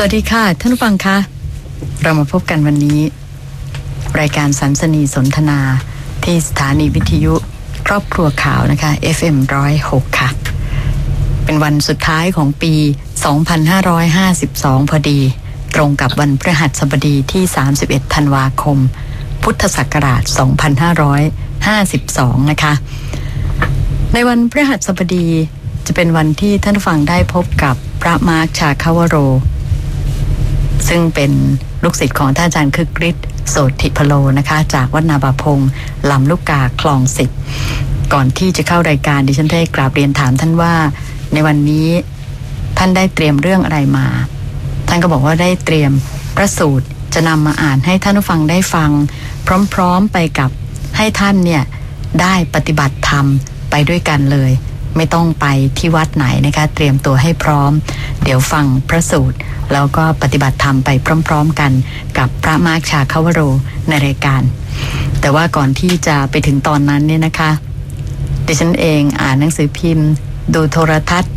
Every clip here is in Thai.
สวัสดีค่ะ ท่านผู้ฟังคะเรามาพบกันวันนี้ รายการสันสนีสนทนาที่สถานีวิทยุครอบครัวข่าวนะคะ FM 106 ค่ะ เป็นวันสุดท้ายของปี 2552 พอดี ตรงกับวันพฤหัสบดีที่ 31 ธันวาคม พุทธศักราช 2552 นะคะ ในวันพฤหัสบดีจะเป็นวันที่ท่านฟังได้พบกับพระมาร์คชาคาวโร ซึ่งเป็นลูกศิษย์ของท่านอาจารย์คึกฤทธิ์โสติพโลนะคะ จากวัดนาบาพงลำลูกกาคลองสิบก่อนที่จะเข้ารายการดิฉันได้กราบเรียนถามท่านว่าในวันนี้ท่านได้เตรียมเรื่องอะไรมา ท่านก็บอกว่าได้เตรียมพระสูตรจะนำมาอ่านให้ท่านผู้ฟังได้ฟัง พร้อมๆไปกับให้ท่านเนี่ยได้ปฏิบัติธรรมไปด้วยกันเลย ไม่ต้องไปที่วัดไหนนะคะ เตรียมตัวให้พร้อม เดี๋ยวฟังพระสูตร แล้วก็ปฏิบัติธรรมไปพร้อม ๆ กัน กับพระมาร์คชาคาวโรในรายการ แต่ว่าก่อนที่จะไปถึงตอนนั้นเนี่ยนะคะ ดิฉันเองอ่านหนังสือพิมพ์ ดูโทรทัศน์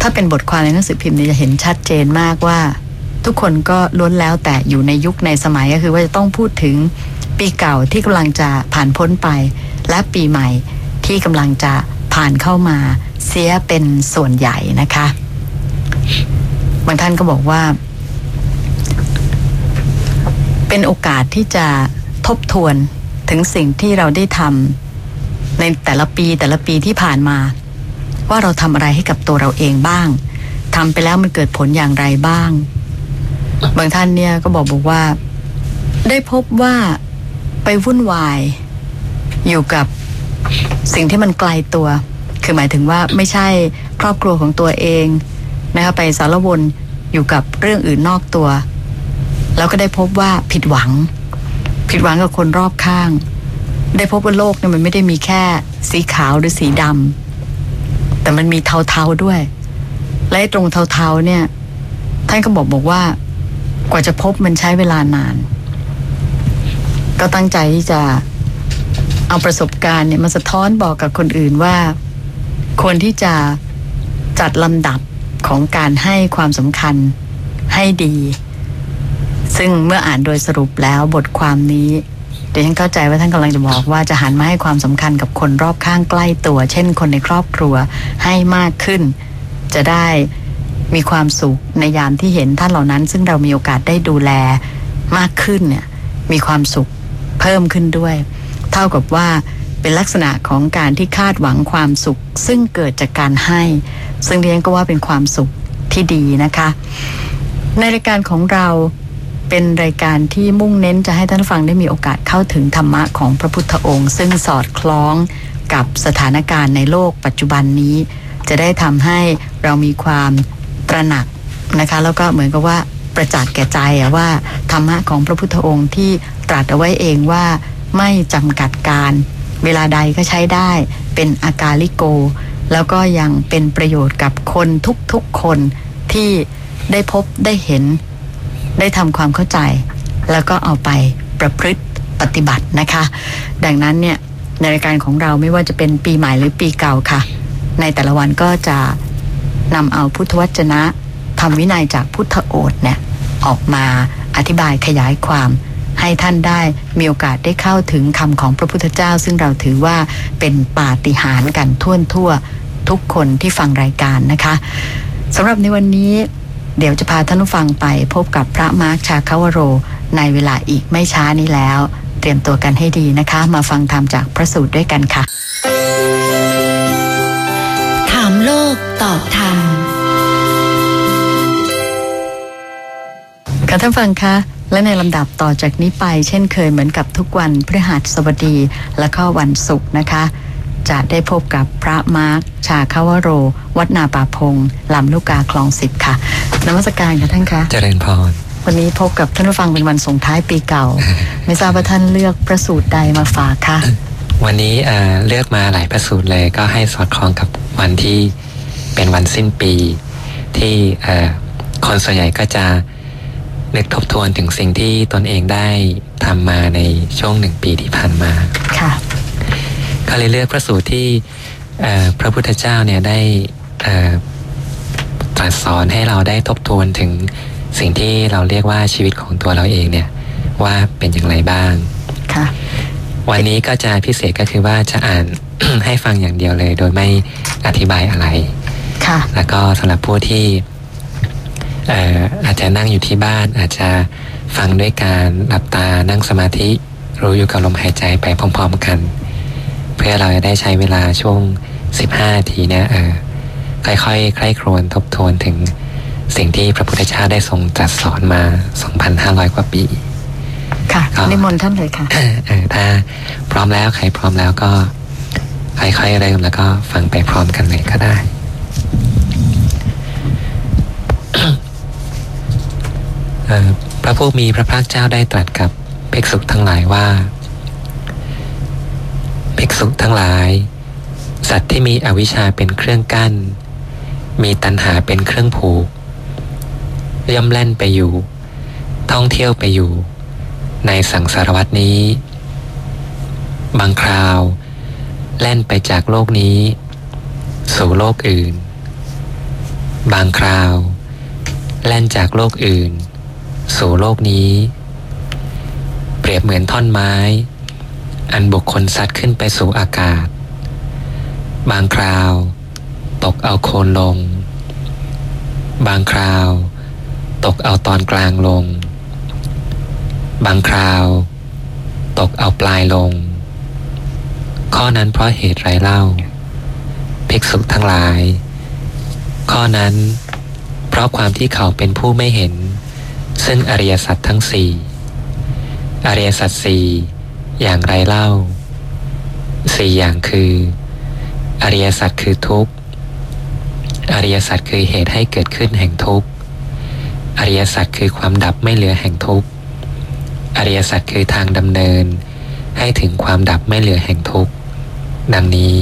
ถ้าเป็นบทความในหนังสือพิมพ์เนี่ยจะเห็นชัดเจนมากว่า ทุกคนก็ล้วนแล้วแต่อยู่ในยุคในสมัยก็คือว่าจะต้องพูดถึงปีเก่าที่กำลังจะผ่านพ้นไป และปีใหม่ที่กำลังจะ ผ่านเข้ามาเสียเป็นส่วนใหญ่นะคะ บางท่านก็บอกว่า เป็นโอกาสที่จะทบทวนถึงสิ่งที่เราได้ทำในแต่ละปีแต่ละปีที่ผ่านมา ว่าเราทำอะไรให้กับตัวเราเองบ้างทำไปแล้วมันเกิดผลอย่างไรบ้าง บางท่านเนี่ยก็บอกบอกว่า ได้พบว่าไปวุ่นวาย อยู่กับ สิ่งที่มันไกลตัว คือหมายถึงว่าไม่ใช่ครอบครัวของตัวเองนะคะไปสารวนอยู่กับเรื่องอื่นนอกตัว แล้วก็ได้พบว่าผิดหวัง ผิดหวังกับคนรอบข้าง ได้พบว่าโลกเนี่ยมันไม่ได้มีแค่สีขาวหรือสีดำแต่มันมีเทาๆด้วย และตรงเทาๆเนี่ย ท่านก็บอกบอกว่ากว่าจะพบมันใช้เวลานาน ก็ตั้งใจที่จะ เอาประสบการณ์เนี่ยมาสะท้อนบอกกับคนอื่นว่าควรที่จะจัดลำดับของการให้ความสำคัญให้ดี ซึ่งเมื่ออ่านโดยสรุปแล้วบทความนี้เดี๋ยวฉันเข้าใจว่าท่านกำลังจะบอกว่าจะหันมาให้ความสำคัญกับคนรอบข้างใกล้ตัว เช่น คนในครอบครัวให้มากขึ้น จะได้มีความสุขในยามที่เห็นท่านเหล่านั้น ซึ่งเรามีโอกาสได้ดูแลมากขึ้นเนี่ยมีความสุขเพิ่มขึ้นด้วย เท่ากับว่าเป็นลักษณะของการที่คาดหวังความสุข ซึ่งเกิดจากการให้ ซึ่งเรียนก็ว่าเป็นความสุขที่ดีนะคะ ในรายการของเราเป็นรายการที่มุ่งเน้นจะให้ท่านฟังได้มีโอกาสเข้าถึงธรรมะของพระพุทธองค์ ซึ่งสอดคล้องกับสถานการณ์ในโลกปัจจุบันนี้ จะได้ทำให้เรามีความตระหนักนะคะ แล้วก็เหมือนกับว่าประจักษ์แก่ใจว่าธรรมะของพระพุทธองค์ที่ตรัสเอาไว้เองว่า ไม่จำกัดการ เวลาใดก็ใช้ได้ เป็นอากาลิโก แล้วก็ยังเป็นประโยชน์กับคนทุกๆคนที่ได้พบได้เห็น ได้ทำความเข้าใจ แล้วก็เอาไปประพฤติปฏิบัตินะคะ ดังนั้นเนี่ยในรายการของเราไม่ว่าจะเป็นปีใหม่หรือปีเก่าค่ะ ในแต่ละวันก็จะนำเอาพุทธวจนะทำวินัยจากพุทธโอษเนี่ยออกมาอธิบายขยายความ ให้ท่านได้มีโอกาสได้เข้าถึงคำของพระพุทธเจ้า ซึ่งเราถือว่าเป็นปาฏิหาริย์กันทั่วทั่วทุกคนที่ฟังรายการนะคะสำหรับในวันนี้เดี๋ยวจะพาท่านผู้ฟังไปพบกับพระมาร์คชาคาวโร ในเวลาอีกไม่ช้านี้แล้ว เตรียมตัวกันให้ดีนะคะ มาฟังธรรมจากพระสูตรด้วยกันค่ะ ถามโลกตอบธรรมค่ะท่านฟังคะ และในลำดับต่อจากนี้ไป เช่นเคยเหมือนกับทุกวันพฤหัสบดีและก็วันศุกร์นะคะ จะได้พบกับพระมาร์คชาคาวโร วัดนาป่าพงลำลูกกาคลองสิบค่ะนมัสการค่ะท่านคะเจริญพรวันนี้พบกับท่านผู้ฟังเป็นวันส่งท้ายปีเก่า ไม่ทราบว่าท่านเลือกพระสูตรใดมาฝากคะวันนี้เอ่อเลือกมาหลายประสูตรเลยก็ให้สอดคล้องกับวันที่เป็นวันสิ้นปี ที่เอ่อคนส่วนใหญ่ก็จะ นึกทบทวนถึงสิ่งที่ตนเองได้ทำมาในช่วงหนึ่งปีที่ผ่านมาค่ะก็เลยเลือกพระสูตรที่เอ่อพระพุทธเจ้าเนี่ยได้เอ่อตรัสสอนให้เราได้ทบทวนถึงสิ่งที่เราเรียกว่าชีวิตของตัวเราเองเนี่ยว่าเป็นอย่างไรบ้างค่ะวันนี้ก็จะพิเศษก็คือว่าจะอ่านให้ฟังอย่างเดียวเลย โดยไม่อธิบายอะไรค่ะแล้วก็สำหรับผู้ที่เอ่ออาจจะนั่งอยู่ที่บ้าน อาจจะฟังด้วยการหลับตานั่งสมาธิรู้อยู่กับลมหายใจไปพร้อม ๆกัน เพื่อเราจะได้ใช้เวลาช่วง 15นาทีเนี่ยเออค่อยๆใคร่ครวญทบทวนถึงสิ่งที่พระพุทธเจ้าได้ทรงตรัสสอนมา 2,500 กว่าปี ค่ะครับนิมนต์ท่านเลยค่ะเออถ้าพร้อมแล้วใครพร้อมแล้วก็ค่อยๆเริ่มแล้วก็ฟังไปพร้อมกันเลยก็ได้ เอ่อพ ระผู้มีพระภาคเจ้าได้ตรัสกับภิกษุทั้งหลายว่าภิกษุทั้งหลาย สัตว์ที่มีอวิชชาเป็นเครื่องกั้น มีตัณหาเป็นเครื่องผูก ย่อมแล่นไปอยู่ ท่องเที่ยวไปอยู่ ในสังสารวัตนี้ บางคราว แล่นไปจากโลกนี้ สู่โลกอื่น บางคราว แล่นจากโลกอื่น สู่โลกนี้ เปรียบเหมือนท่อนไม้ อันบุคคลซัดขึ้นไปสู่อากาศ บางคราว ตกเอาโคนลง บางคราว ตกเอาตอนกลางลง บางคราว ตกเอาปลายลง ข้อนั้นเพราะเหตุไรเล่า ภิกษุทั้งหลาย ข้อนั้น เพราะความที่เขาเป็นผู้ไม่เห็น ซึ่งอริยสัจทั้งสี่อริยสัจสี่อย่างไรเล่าสี่อย่างคือ อริยสัจคือทุกข์ อริยสัจคือเหตุให้เกิดขึ้นแห่งทุกข์ อริยสัจคือความดับไม่เหลือแห่งทุกข์ อริยสัจคือทางดำเนิน ให้ถึงความดับไม่เหลือแห่งทุกข์ ดังนี้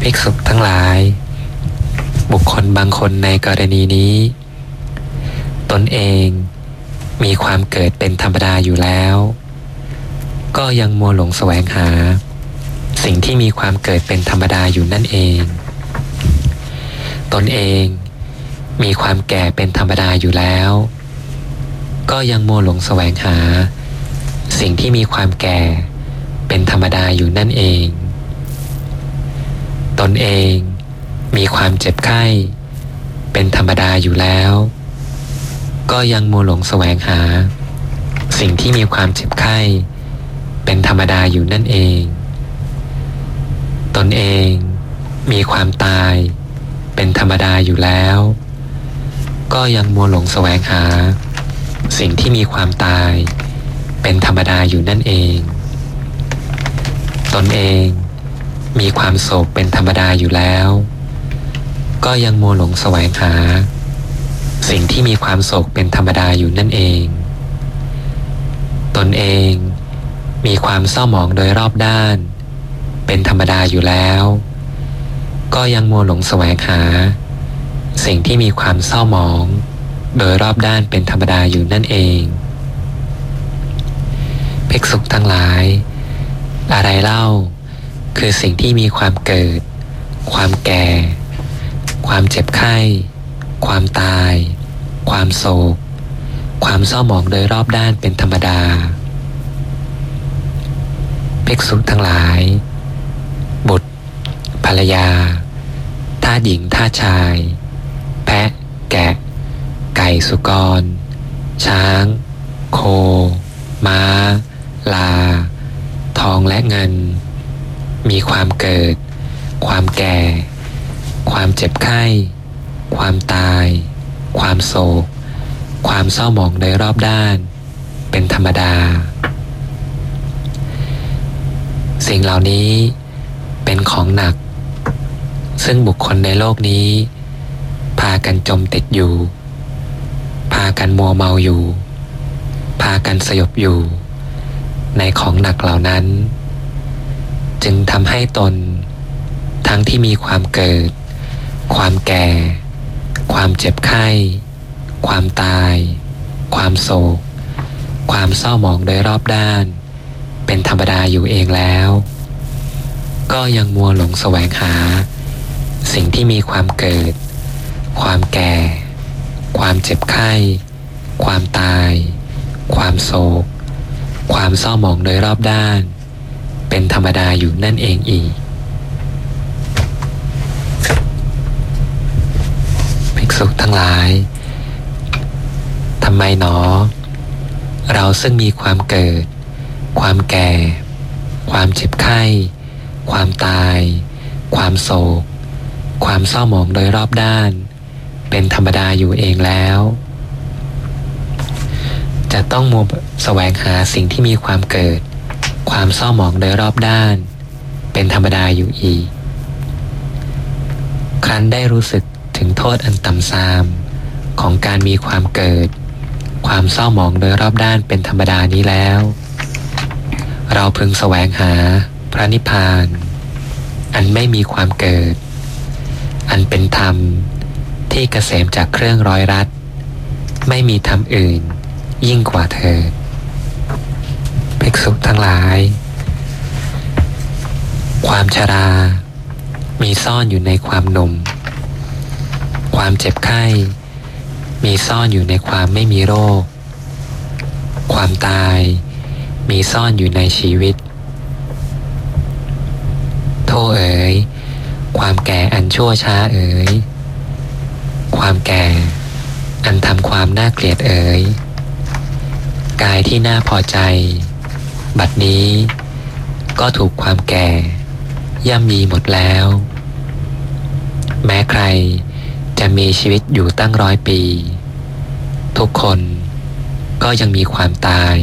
ภิกษุทั้งหลาย บุคคลบางคนในกรณีนี้ ตนเองมีความเกิดเป็นธรรมดาอยู่แล้ว ก็ยังมัวหลงแสวงหา สิ่งที่มีความเกิดเป็นธรรมดาอยู่นั่นเอง ตนเองมีความแก่เป็นธรรมดาอยู่แล้ว ก็ยังมัวหลงแสวงหา สิ่งที่มีความแก่เป็นธรรมดาอยู่นั่นเอง ตนเอง มีความเจ็บไข้ เป็นธรรมดาอยู่แล้ว ก็ยังมัวหลงแสวงหา สิ่งที่มีความเจ็บไข้ เป็นธรรมดาอยู่นั่นเอง ตนเองมีความตาย เป็นธรรมดาอยู่แล้ว ก็ยังมัวหลงแสวงหา สิ่งที่มีความตาย เป็นธรรมดาอยู่นั่นเอง ตนเองมีความโศกเป็นธรรมดาอยู่แล้ว ก็ยังมัวหลงแสวงหา สิ่งที่มีความโศกเป็นธรรมดาอยู่นั่นเอง ตนเองมีความเศร้าหมองโดยรอบด้าน เป็นธรรมดาอยู่แล้ว ก็ยังมัวหลงแสวงหา สิ่งที่มีความเศร้าหมอง โดยรอบด้านเป็นธรรมดาอยู่นั่นเองภิกษุทั้งหลาย อะไรเล่า คือสิ่งที่มีความเกิด ความแก่ ความเจ็บไข้ ความตาย ความโศก ความเศร้าหมองโดยรอบด้านเป็นธรรมดาภิกษุทั้งหลาย บุตร ภรรยาท่าหญิงท่าชาย แพะ แกะ ไก่สุกร ช้าง โค ม้า ลา ทองและเงิน มีความเกิด ความแก่ ความเจ็บไข้ ความตาย ความโศก ความเศร้าหมองโดยรอบด้าน เป็นธรรมดา สิ่งเหล่านี้เป็นของหนัก ซึ่งบุคคลในโลกนี้ พากันจมติดอยู่ พากันมัวเมาอยู่ พากันสยบอยู่ ในของหนักเหล่านั้น จึงทำให้ตนทั้งที่มีความเกิด ความแก่ ความเจ็บไข้ ความตาย ความโศก ความเศร้าหมองโดยรอบด้าน เป็นธรรมดาอยู่เองแล้ว ก็ยังมัวหลงแสวงหา สิ่งที่มีความเกิด ความแก่ ความเจ็บไข้ ความตาย ความโศก ความเศร้าหมองโดยรอบด้าน เป็นธรรมดาอยู่นั่นเองอีก ภิกทั้งหลายทำไมหนอ เราซึ่งมีความเกิด ความแก่ ความเจ็บไข้ ความตาย ความโศก ความเศร้าหมองโดยรอบด้าน เป็นธรรมดาอยู่เองแล้ว จะต้องมัวแสวงหาสิ่งที่มีความเกิด ความเศร้าหมองโดยรอบด้าน เป็นธรรมดาอยู่อีก ครั้นได้รู้สึก ถึงโทษอันต่ำทราม ของการมีความเกิด ความเศร้าหมองโดยรอบด้านเป็นธรรมดานี้แล้ว เราพึงแสวงหาพระนิพพาน อันไม่มีความเกิด อันเป็นธรรมที่เกษมจากเครื่องร้อยรัด ไม่มีธรรมอื่นยิ่งกว่าเธอภิกษุทั้งหลาย ความชรา มีซ่อนอยู่ในความหนุ่ม ความเจ็บไข้ มีซ่อนอยู่ในความไม่มีโรค ความตาย มีซ่อนอยู่ในชีวิต โทเอ๋ย ความแก่อันชั่วช้าเอ๋ย ความแก่ อันทำความน่าเกลียดเอ๋ย กายที่น่าพอใจ บัดนี้ ก็ถูกความแก่ ย่ำมีหมดแล้ว แม้ใคร จะมีชีวิตอยู่ตั้งร้อยปี ทุกคนก็ยังมีความตาย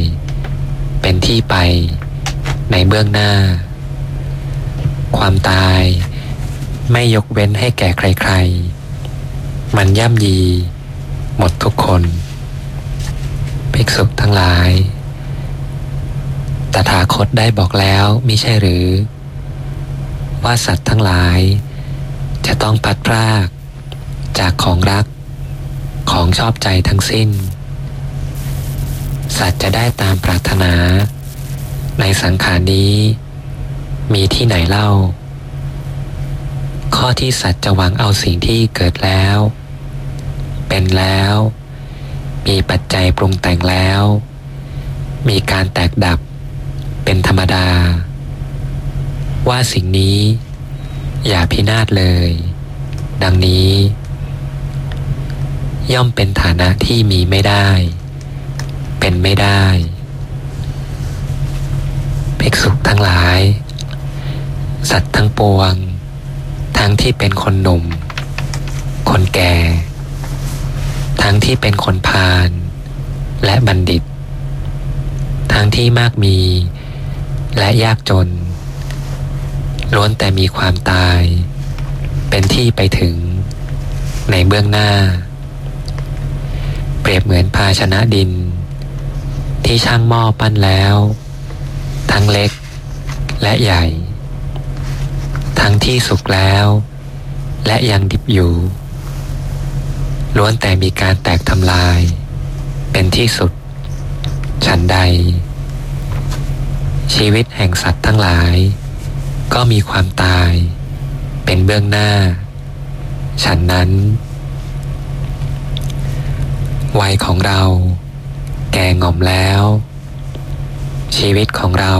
เป็นที่ไปในเบื้องหน้า ความตายไม่ยกเว้นให้แก่ใครๆ มันย่ำยี หมดทุกคนภิกษุทั้งหลาย ตถาคตได้บอกแล้วมิใช่หรือ ว่าสัตว์ทั้งหลาย จะต้องพัดพราก จากของรัก ของชอบใจทั้งสิ้น สัตว์จะได้ตามปรารถนา ในสังขารนี้ มีที่ไหนเล่า ข้อที่สัตว์จะหวังเอาสิ่งที่เกิดแล้ว เป็นแล้ว มีปัจจัยปรุงแต่งแล้ว มีการแตกดับ เป็นธรรมดา ว่าสิ่งนี้อย่าพินาศเลย ดังนี้ ย่อมเป็นฐานะที่มีไม่ได้ เป็นไม่ได้ภิกษุทั้งหลาย สัตว์ทั้งปวง ทั้งที่เป็นคนหนุ่ม คนแก่ ทั้งที่เป็นคนพาลและบัณฑิต ทั้งที่มากมีและยากจน ล้วนแต่มีความตาย เป็นที่ไปถึงในเบื้องหน้า รียบเหมือนภาชนะดิน ที่ช่างหม้อปั้นแล้ว ทั้งเล็กและใหญ่ ทั้งที่สุกแล้ว และยังดิบอยู่ล้วนแต่มีการแตกทำลาย เป็นที่สุด ฉันใด ชีวิตแห่งสัตว์ทั้งหลาย ก็มีความตาย เป็นเบื้องหน้า ฉันนั้น วัยของเรา แก่ง่อมแล้ว ชีวิตของเรา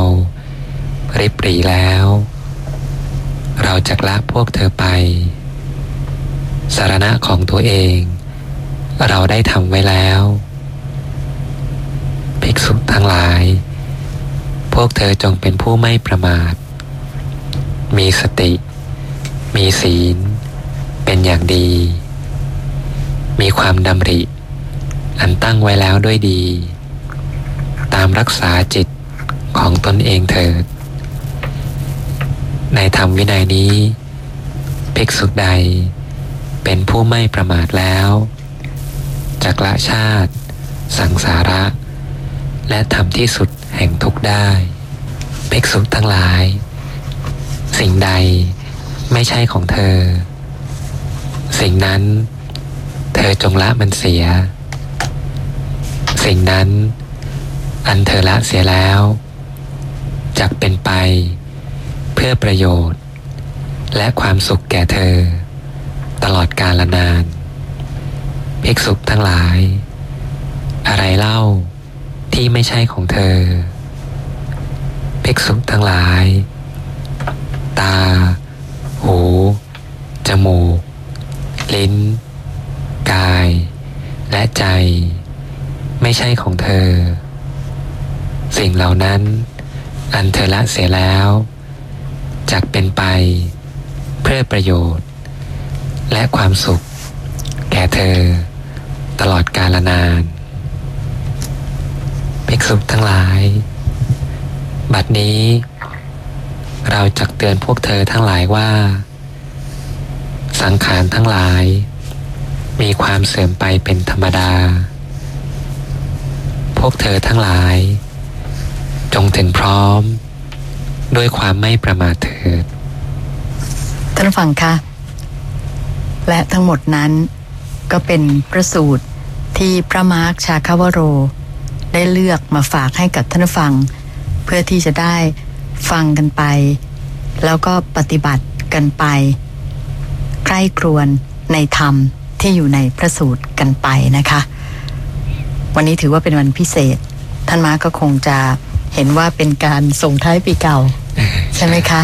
ริบหรีแล้ว เราจะละพวกเธอไป สารณะของตัวเอง เราได้ทำไว้แล้ว ภิกษุทั้งหลาย พวกเธอจงเป็นผู้ไม่ประมาท มีสติ มีศีล เป็นอย่างดี มีความดำริ อันตั้งไว้แล้วด้วยดี ตามรักษาจิตของตนเองเถิด ในธรรมวินัยนี้ ภิกษุใดเป็นผู้ไม่ประมาทแล้วจักละชาติ สังสาระ และทำที่สุดแห่งทุกได้ ภิกษุทั้งหลาย สิ่งใดไม่ใช่ของเธอ สิ่งนั้น เธอจงละมันเสีย สิ่งนั้น อันเธอละเสียแล้วจักเป็นไป เพื่อประโยชน์ และความสุขแก่เธอ ตลอดกาลนาน ภิกษุทั้งหลาย อะไรเล่าที่ไม่ใช่ของเธอ ภิกษุทั้งหลาย ตา หู จมูก ลิ้น กาย และใจ ไม่ใช่ของเธอ สิ่งเหล่านั้น อันเธอละเสียแล้วจักเป็นไป เพื่อประโยชน์ และความสุข แก่เธอ ตลอดกาลนานภิกษุทั้งหลาย บัดนี้ เราจักเตือนพวกเธอทั้งหลายว่า สังขารทั้งหลาย มีความเสื่อมไปเป็นธรรมดา พวกเธอทั้งหลาย จงถึงพร้อม ด้วยความไม่ประมาทเถิด ท่านฟังคะและทั้งหมดนั้นก็เป็นประสูตรที่พระมาร์คชาคาวโร ได้เลือกมาฝากให้กับท่านฟัง เพื่อที่จะได้ฟังกันไป แล้วก็ปฏิบัติกันไป ใกล้ครวนในธรรมที่อยู่ในพระสูตรกันไปนะคะ วันนี้ถือว่าเป็นวันพิเศษ ท่านมาร์คก็คงจะเห็นว่าเป็นการส่งท้ายปีเก่า ใช่ไหมคะ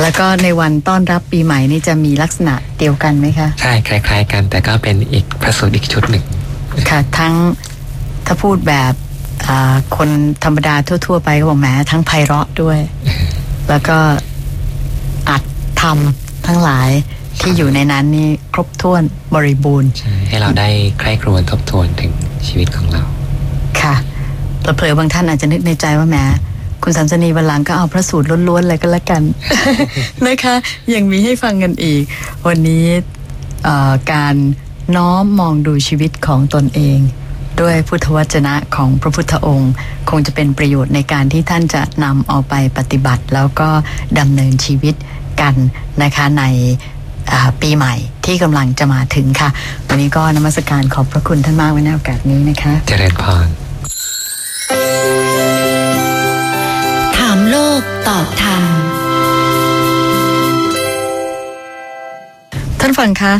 แล้วก็ในวันต้อนรับปีใหม่นี่จะมีลักษณะเดียวกันไหมคะ ใช่คล้าย ๆ กัน แต่ก็เป็นอีกพระสูตรอีกชุดหนึ่ง ค่ะ ทั้งถ้าพูดแบบอ่าคนธรรมดาทั่ว ๆ ไปก็บอกแหมทั้งไพเราะด้วย แล้วก็อัดทำทั้งหลายที่อยู่ในนั้นนี่ครบถ้วนบริบูรณ์ใช่ให้เราได้ใคร่ครวญทบทวนถึง ชีวิตของเรา ค่ะเผลอบางท่านอาจจะนึกในใจว่าแหมคุณสัมสนีวันหลังก็เอาพระสูตรล้วนๆเลยก็แล้วกันนะคะ ยังมีให้ฟังกันอีก วันนี้การน้อมมองดูชีวิตของตนเอง ด้วยพุทธวจนะของพระพุทธองค์ คงจะเป็นประโยชน์ในการที่ท่านจะนำเอาไปปฏิบัติ แล้วก็ดำเนินชีวิตกันนะคะใน ปีใหม่ที่กำลังจะมาถึงค่ะ วันนี้ก็นมัสการขอบพระคุณท่านมากไว้ในโอกาสนี้นะคะ เจริญพรถามโลกตอบธรรมท่านฟังคะ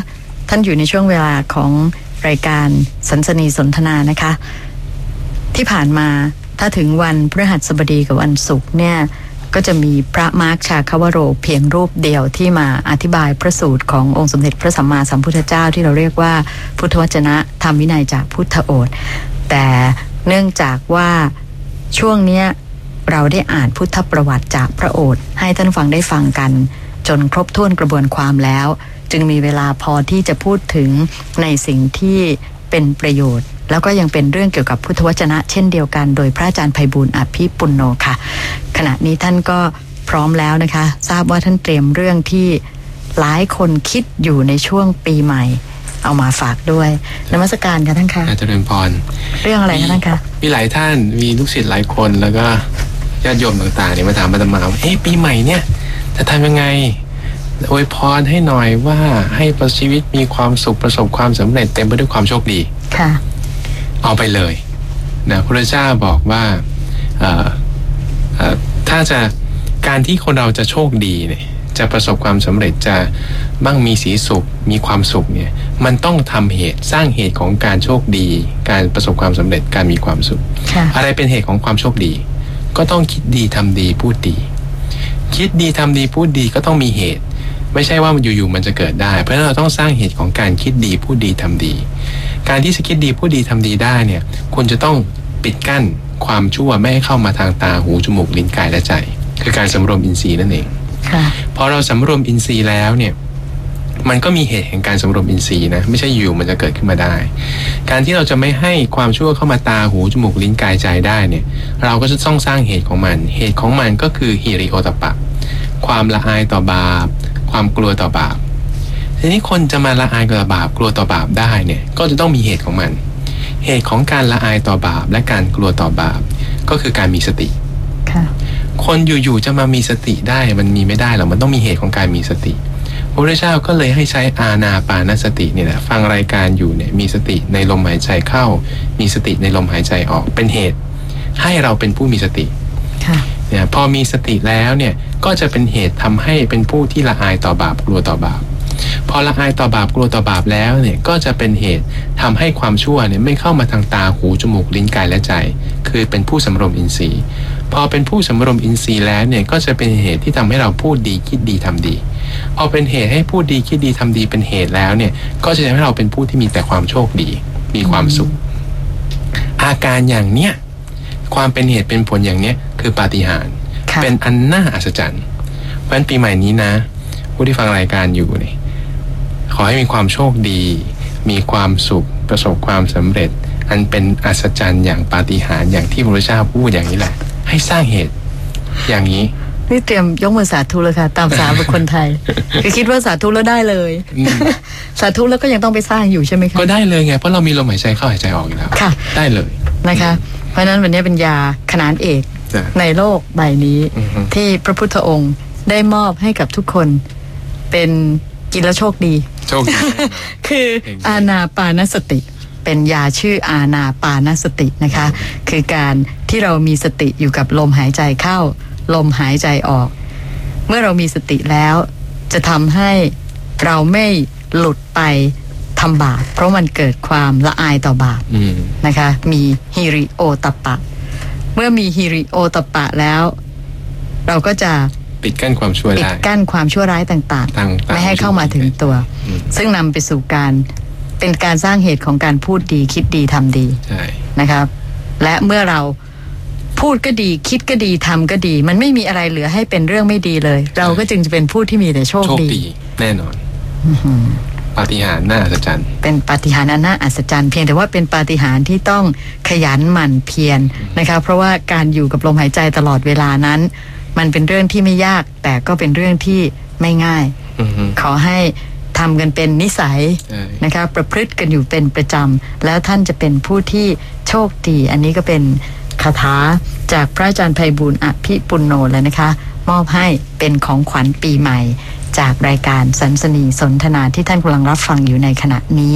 ท่านอยู่ในช่วงเวลาของรายการสันสนีสนทนานะคะ ที่ผ่านมาถ้าถึงวันพฤหัสบดีกับวันศุกร์เนี่ย ก็จะมีพระมาร์คชาคาวโร เพียงรูปเดียวที่มาอธิบายพระสูตรขององค์สมเด็จพระสัมมาสัมพุทธเจ้าที่เราเรียกว่าพุทธวจนะธรรมวินัยจากพุทธโอษฐ์แต่เนื่องจากว่าช่วงเนี้ยเราได้อ่านพุทธประวัติจากพระโอษฐ์ให้ท่านฟังได้ฟังกัน จนครบถ้วนกระบวนความแล้ว จึงมีเวลาพอที่จะพูดถึงในสิ่งที่เป็นประโยชน์ แล้วก็ยังเป็นเรื่องเกี่ยวกับพุทธวจนะ เช่นเดียวกัน โดยพระอาจารย์ไพบูลย์อภิปุณโนค่ะ ขณะนี้ท่านก็พร้อมแล้วนะคะ ทราบว่าท่านเตรียมเรื่องที่หลายคนคิดอยู่ในช่วงปีใหม่ เอามาฝากด้วยนมัสการค่ะท่านคะอาจารย์พร เรื่องอะไรคะท่านคะมีหลายท่านมีลูกศิษย์หลายคนแล้วก็ญาติโยมต่างๆเนี่ยมาถามอาตมาว่าเอ๊ะปีใหม่เนี่ยจะทำยังไงอวยพรให้หน่อยว่าให้ประชีวิตมีความสุขประสบความสำเร็จเต็มไปด้วยความโชคดี ค่ะ เอาไปเลยนะพระเจ้าบอกว่าเอ่อเอ่อถ้าจะการที่คนเราจะโชคดีเนี่ยจะประสบความสำเร็จจะบ้างมีสีสุขมีความสุขเนี่ยมันต้องทำเหตุสร้างเหตุของการโชคดี การประสบความสำเร็จการมีความสุขค่ะอะไรเป็นเหตุของความโชคดี ก็ต้องคิดดีทำดีพูดดี คิดดีทำดีพูดดีก็ต้องมีเหตุ ไม่ใช่ว่ามันอยู่ๆมันจะเกิดได้ เพราะฉะนั้นเราต้องสร้างเหตุของการคิดดีพูดดีทำดี การที่จะคิดดีพูดดีทำดีได้เนี่ยคุณจะต้องปิดกั้นความชั่วไม่ให้เข้ามาทางตาหูจมูกลิ้นกายและใจ คือการสำรวมอินทรีย์นั่นเองค่ะพอเราสำรวมอินทรีย์แล้วเนี่ยมันก็มีเหตุแห่งการสำรวมอินทรีย์นะไม่ใช่อยู่มันจะเกิดขึ้นมาได้ การที่เราจะไม่ให้ความชั่วเข้ามาตาหูจมูกลิ้นกายใจได้เนี่ย เราก็จะต้องสร้างเหตุของมัน เหตุของมันก็คือฮิริโอตปปะความละอายต่อบาป ความกลัวต่อบาป ทีนี้คนจะมาละอายต่อบาปกลัวต่อบาปได้เนี่ยก็จะต้องมีเหตุของมัน เหตุของการละอายต่อบาปและการกลัวต่อบาป ก็คือการมีสติค่ะคนอยู่ๆจะมามีสติได้มันมีไม่ได้หรอกมันต้องมีเหตุของการมีสติพระพุทธเจ้าก็เลยให้ใช้อาณาปานสติเนี่ยแหละฟังรายการอยู่เนี่ยมีสติในลมหายใจเข้า มีสติในลมหายใจออกเป็นเหตุ ให้เราเป็นผู้มีสติค่ะเนี่ยพอมีสติแล้วเนี่ยก็จะเป็นเหตุทำให้เป็นผู้ที่ละอายต่อบาปกลัวต่อบาป พอละอายต่อบาปกลัวต่อบาปแล้วเนี่ยก็จะเป็นเหตุทำให้ความชั่วเนี่ยไม่เข้ามาทางตาหูจมูกลิ้นกายและใจ คือเป็นผู้สำรวมอินทรีย์ พอเป็นผู้สำรวมอินทรีย์แล้วเนี่ยก็จะเป็นเหตุที่ทำให้เราพูดดีคิดดีทำดี พอเป็นเหตุให้พูดดีคิดดีทำดีเป็นเหตุแล้วเนี่ยก็จะทำให้เราเป็นผู้ที่มีแต่ความโชคดี มีความสุข อาการอย่างเนี้ยความเป็นเหตุเป็นผลอย่างเนี้ยคือปาฏิหาริย์ค่ะเป็นอันน่าอัศจรรย์เพราะฉะนั้นปีใหม่นี้นะ ผู้ที่ฟังรายการอยู่เนี่ย ขอให้มีความโชคดี มีความสุขประสบความสำเร็จ อันเป็นอัศจรรย์อย่างปาฏิหาริย์อย่างที่พระพุทธเจ้าพูดอย่างนี้แหละ ให้สร้างเหตุอย่างนี้นี่เตรียมยกมือสาธุเลยค่ะ ตามสาบุคคลไทย คือคิดว่าสาธุแล้วได้เลยอืมสาธุแล้วก็ยังต้องไปสร้างอยู่ใช่ไหมคะก็ได้เลยไงเพราะเรามีลมหายใจเข้าหายใจออกอยู่แล้วค่ะได้เลยนะคะ เพราะฉะนั้นวันนี้เป็นยาขนานเอกจ้ะในโลกใบนี้อือฮึที่พระพุทธองค์ได้มอบให้กับทุกคนเป็นกินแล้วโชคดี โชคดีแน่นอนคือเก่งอาณาปานสติ เป็นยาชื่ออาณาปานสตินะคะ คือการที่เรามีสติอยู่กับลมหายใจเข้า ลมหายใจออก เมื่อเรามีสติแล้ว จะทำให้เราไม่หลุดไปทำบาปเพราะมันเกิดความละอายต่อบาปอืมนะคะ มีฮิริโอตปปะ เมื่อมีฮิริโอตปปะแล้ว เราก็จะ ปิดกั้นความชั่วปิดได้กั้นความชั่วร้ายต่างต่างๆ ๆไม่ให้เข้ามาถึงตัวอืมซึ่งนำไปสู่การเป็นการสร้างเหตุของการพูดดีคิดดีทำดีใช่ นะครับ และเมื่อเราพูดก็ดีคิดก็ดีทำก็ดี มันไม่มีอะไรเหลือให้เป็นเรื่องไม่ดีเลย เราก็จึงจะเป็นผู้ที่มีแต่โชคโชคดีดีแน่นอนอื้อหือ ปาฏิหาริย์น่าอัศจรรย์ เป็นปาฏิหาริย์อันน่าอัศจรรย์เพียงแต่ว่าเป็นปาฏิหาริย์ที่ต้องขยันหมั่นเพียรนะคะ เพราะว่าการอยู่กับลมหายใจตลอดเวลานั้น มันเป็นเรื่องที่ไม่ยาก แต่ก็เป็นเรื่องที่ไม่ง่ายอือฮึขอให้ทำกันเป็นนิสัยใช่นะคะประพฤติกันอยู่เป็นประจำ แล้วท่านจะเป็นผู้ที่โชคดี อันนี้ก็เป็นคาถาจากพระอาจารย์ไพบูลย์อภิปุณโนเลยนะคะ มอบให้เป็นของขวัญปีใหม่ จากรายการสันสนีสนทนาที่ท่านกำลังรับฟังอยู่ในขณะนี้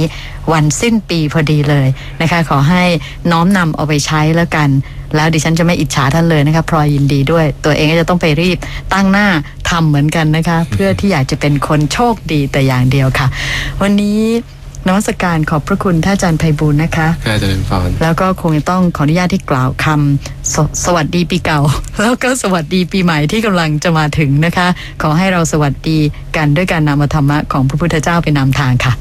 วันสิ้นปีพอดีเลยนะคะ ขอให้น้อมนำเอาไปใช้แล้วกัน แล้วดิฉันจะไม่อิจฉาท่านเลยนะคะพลอยยินดีด้วย ตัวเองก็จะต้องไปรีบตั้งหน้าทำเหมือนกันนะคะ เพื่อที่อยากจะเป็นคนโชคดีแต่อย่างเดียวค่ะ วันนี้ นมัสการขอบพระคุณท่านอาจารย์ไพบูลย์นะคะน่าจะเป็นฟอนแล้วก็คงจะต้องขออนุญาตที่กล่าวคำสสวัสดีปีเก่า แล้วก็สวัสดีปีใหม่ที่กำลังจะมาถึงนะคะ ขอให้เราสวัสดีกันด้วยการนำธรรมะของพระพุทธเจ้าไปนำทางค่ะ